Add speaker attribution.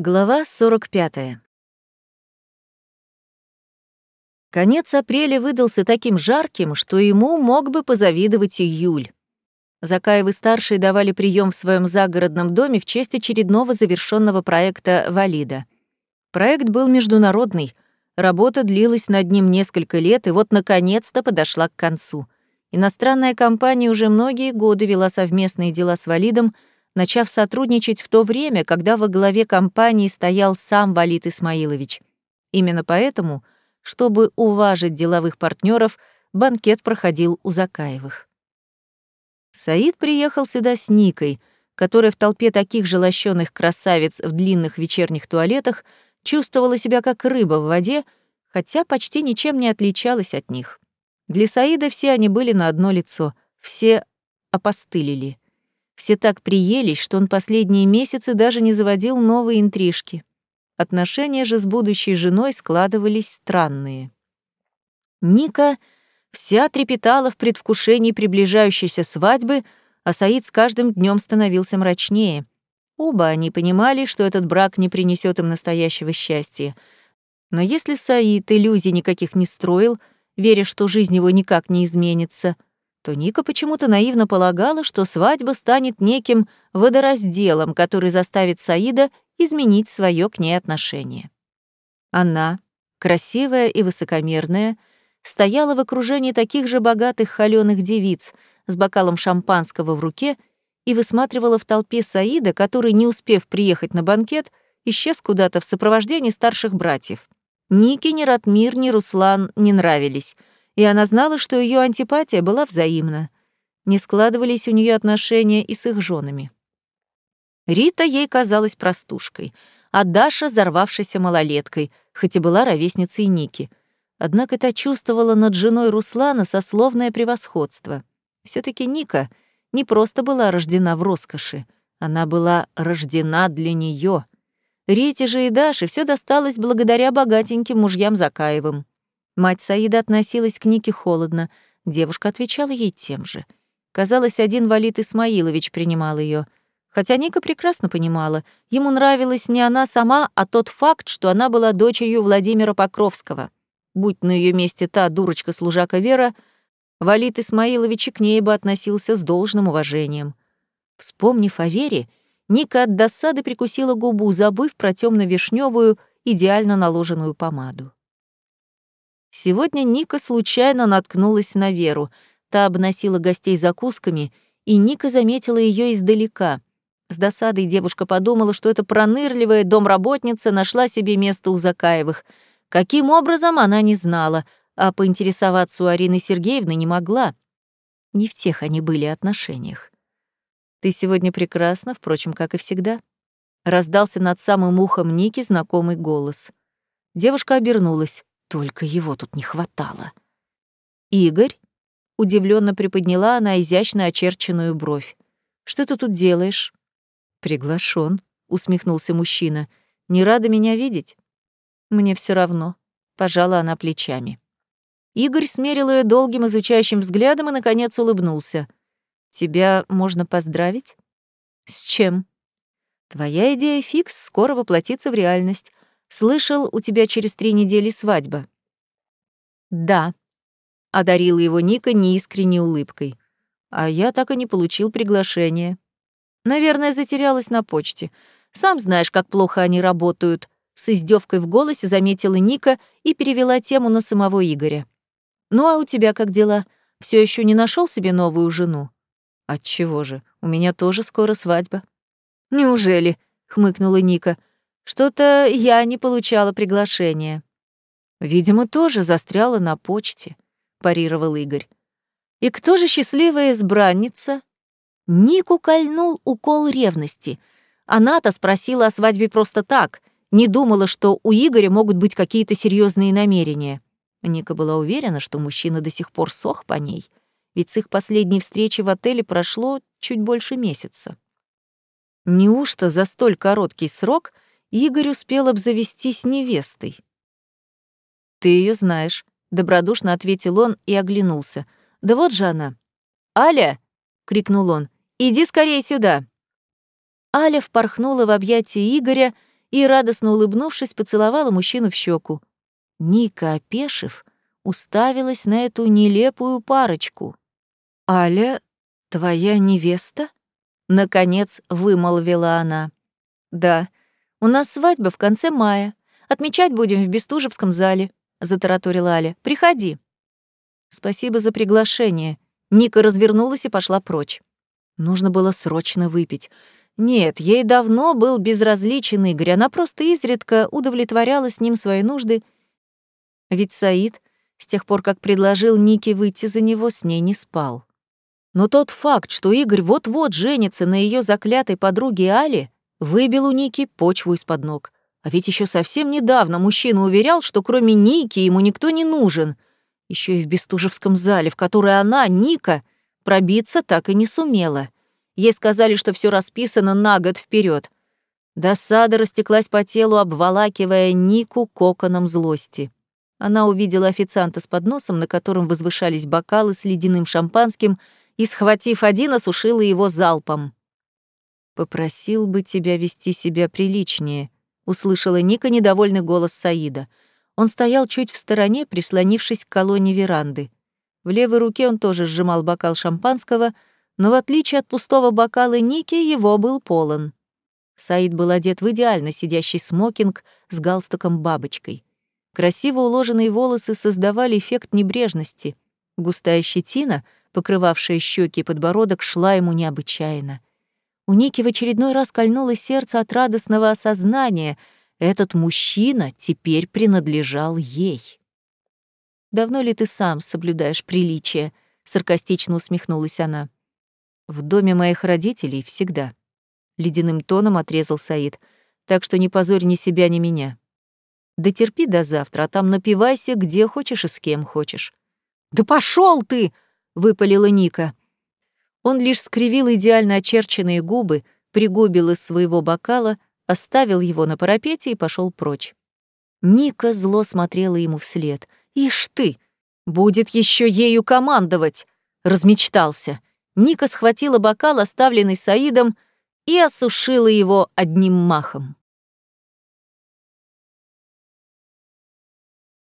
Speaker 1: Глава 45. Конец апреля выдался таким жарким, что ему мог бы позавидовать июль. Закаевы-старшие давали прием в своем загородном доме в честь очередного завершенного проекта «Валида». Проект был международный, работа длилась над ним несколько лет и вот наконец-то подошла к концу. Иностранная компания уже многие годы вела совместные дела с «Валидом», начав сотрудничать в то время, когда во главе компании стоял сам Валит Исмаилович. Именно поэтому, чтобы уважить деловых партнеров, банкет проходил у Закаевых. Саид приехал сюда с Никой, которая в толпе таких же лощеных красавиц в длинных вечерних туалетах чувствовала себя как рыба в воде, хотя почти ничем не отличалась от них. Для Саида все они были на одно лицо, все опостылили. Все так приелись, что он последние месяцы даже не заводил новые интрижки. Отношения же с будущей женой складывались странные. Ника вся трепетала в предвкушении приближающейся свадьбы, а Саид с каждым днем становился мрачнее. Оба они понимали, что этот брак не принесет им настоящего счастья. Но если Саид иллюзий никаких не строил, веря, что жизнь его никак не изменится — то Ника почему-то наивно полагала, что свадьба станет неким водоразделом, который заставит Саида изменить свое к ней отношение. Она, красивая и высокомерная, стояла в окружении таких же богатых холёных девиц с бокалом шампанского в руке и высматривала в толпе Саида, который, не успев приехать на банкет, исчез куда-то в сопровождении старших братьев. Нике ни Ратмир, ни Руслан не нравились — и она знала, что ее антипатия была взаимна. Не складывались у нее отношения и с их женами. Рита ей казалась простушкой, а Даша — взорвавшейся малолеткой, хоть и была ровесницей Ники. Однако та чувствовала над женой Руслана сословное превосходство. все таки Ника не просто была рождена в роскоши, она была рождена для нее. Рите же и Даше все досталось благодаря богатеньким мужьям Закаевым. Мать Саида относилась к Нике холодно, девушка отвечала ей тем же. Казалось, один Валит Исмаилович принимал ее, Хотя Ника прекрасно понимала, ему нравилась не она сама, а тот факт, что она была дочерью Владимира Покровского. Будь на ее месте та дурочка-служака Вера, Валит Исмаилович к ней бы относился с должным уважением. Вспомнив о Вере, Ника от досады прикусила губу, забыв про темно вишневую идеально наложенную помаду. Сегодня Ника случайно наткнулась на Веру. Та обносила гостей закусками, и Ника заметила ее издалека. С досадой девушка подумала, что эта пронырливая домработница нашла себе место у Закаевых. Каким образом, она не знала, а поинтересоваться у Арины Сергеевны не могла. Не в тех они были отношениях. «Ты сегодня прекрасна, впрочем, как и всегда», — раздался над самым ухом Ники знакомый голос. Девушка обернулась. Только его тут не хватало. «Игорь?» — удивленно приподняла она изящно очерченную бровь. «Что ты тут делаешь?» «Приглашен», — усмехнулся мужчина. «Не рада меня видеть?» «Мне все равно», — пожала она плечами. Игорь смерил ее долгим изучающим взглядом и, наконец, улыбнулся. «Тебя можно поздравить?» «С чем?» «Твоя идея фикс скоро воплотится в реальность. Слышал, у тебя через три недели свадьба». «Да», — одарила его Ника неискренней улыбкой. «А я так и не получил приглашение. Наверное, затерялась на почте. Сам знаешь, как плохо они работают», — с издевкой в голосе заметила Ника и перевела тему на самого Игоря. «Ну а у тебя как дела? Все еще не нашел себе новую жену?» «Отчего же? У меня тоже скоро свадьба». «Неужели?» — хмыкнула Ника. Что-то я не получала приглашения. Видимо, тоже застряла на почте, парировал Игорь. И кто же счастливая избранница? Нику кольнул укол ревности. Она-то спросила о свадьбе просто так, не думала, что у Игоря могут быть какие-то серьезные намерения. Ника была уверена, что мужчина до сих пор сох по ней, ведь с их последней встречи в отеле прошло чуть больше месяца. Неужто за столь короткий срок — Игорь успел обзавестись невестой. «Ты ее знаешь», — добродушно ответил он и оглянулся. «Да вот же она». «Аля!» — крикнул он. «Иди скорее сюда!» Аля впорхнула в объятия Игоря и, радостно улыбнувшись, поцеловала мужчину в щеку. Ника, опешив, уставилась на эту нелепую парочку. «Аля, твоя невеста?» — наконец вымолвила она. «Да, у нас свадьба в конце мая. Отмечать будем в Бестужевском зале», — затараторила Аля. «Приходи». «Спасибо за приглашение». Ника развернулась и пошла прочь. Нужно было срочно выпить. Нет, ей давно был безразличен Игорь, она просто изредка удовлетворяла с ним свои нужды. Ведь Саид, с тех пор, как предложил Нике выйти за него, с ней не спал. Но тот факт, что Игорь вот-вот женится на ее заклятой подруге Али, выбил у Ники почву из-под ног. А ведь еще совсем недавно мужчина уверял, что кроме Ники ему никто не нужен. Еще и в Бестужевском зале, в который она, Ника, пробиться так и не сумела. Ей сказали, что все расписано на год вперед. Досада растеклась по телу, обволакивая Нику коконом злости. Она увидела официанта с подносом, на котором возвышались бокалы с ледяным шампанским, и, схватив один, осушила его залпом. «Попросил бы тебя вести себя приличнее», — услышала Ника недовольный голос Саида. Он стоял чуть в стороне, прислонившись к колонне веранды. В левой руке он тоже сжимал бокал шампанского — но в отличие от пустого бокала Ники, его был полон. Саид был одет в идеально сидящий смокинг с галстуком-бабочкой. Красиво уложенные волосы создавали эффект небрежности. Густая щетина, покрывавшая щеки и подбородок, шла ему необычайно. У Ники в очередной раз кольнуло сердце от радостного осознания — этот мужчина теперь принадлежал ей. «Давно ли ты сам соблюдаешь приличие?» — саркастично усмехнулась она. В доме моих родителей всегда. Ледяным тоном отрезал Саид. Так что не позорь ни себя, ни меня. Да терпи до завтра, а там напивайся где хочешь и с кем хочешь. Да пошел ты! выпалила Ника. Он лишь скривил идеально очерченные губы, пригубил из своего бокала, оставил его на парапете и пошел прочь. Ника зло смотрела ему вслед. «Ишь ты! Будет еще ею командовать!» Размечтался. Ника схватила бокал, оставленный Саидом, и осушила его одним махом.